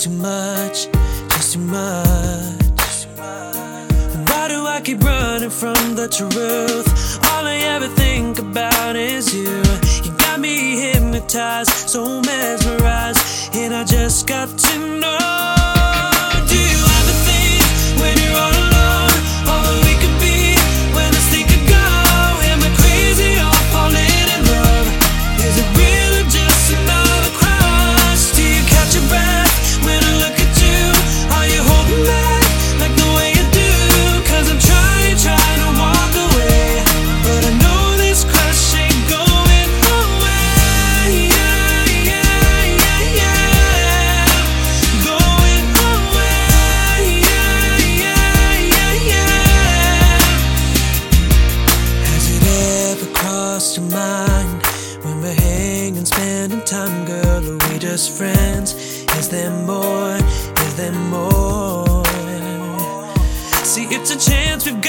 Too much, just too much. Why do I keep running from the truth? All I ever think about is you. You got me hypnotized so much. spending time, girl. Are we just friends? Is there more? Is there more? See, it's a chance we've